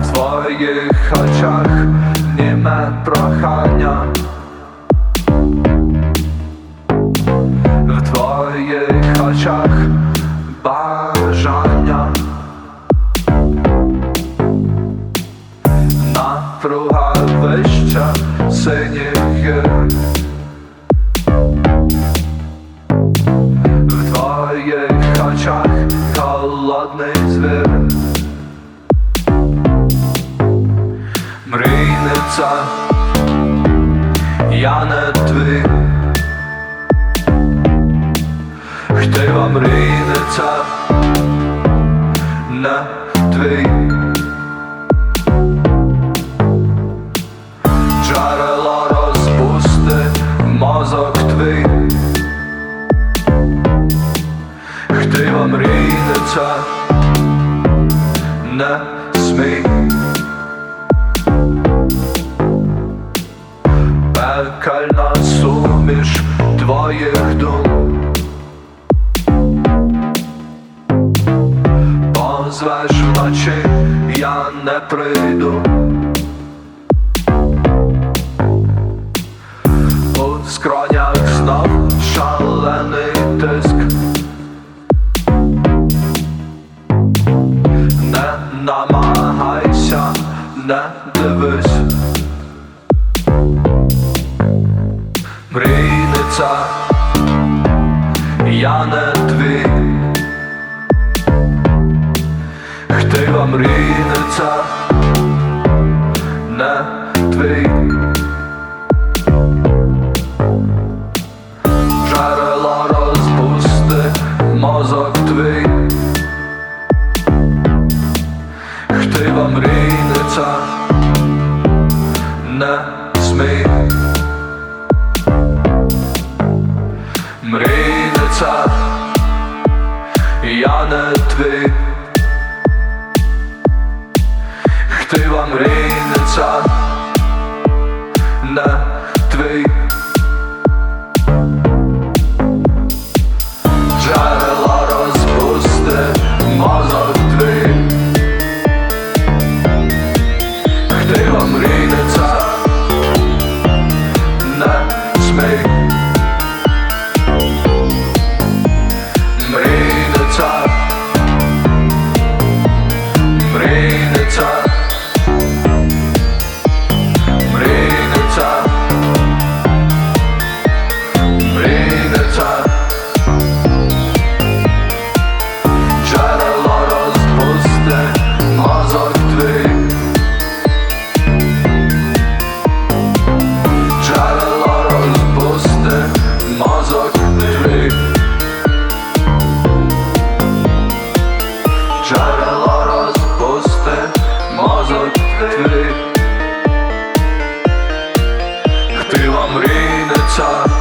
в твоїх очах німе прохання. В твоїх очах бажання. Напруга вища синіх Мрійниця, я не твій. Хтива мрійниця, не твій. Джерело розпусти мозок твій. Хтива мрійниця? Не смій я не прийду. У скронях знов шалений тиск. Не намагайся, не дивись. Мрійниця, я не твій vam rinica na tvej. Žarelo razpuste mozog tvej. Htej vam rinica na smej. Mrinica, ja ne tvej. Твій вам мрійниця, на Джерело твій Хтива мрійниця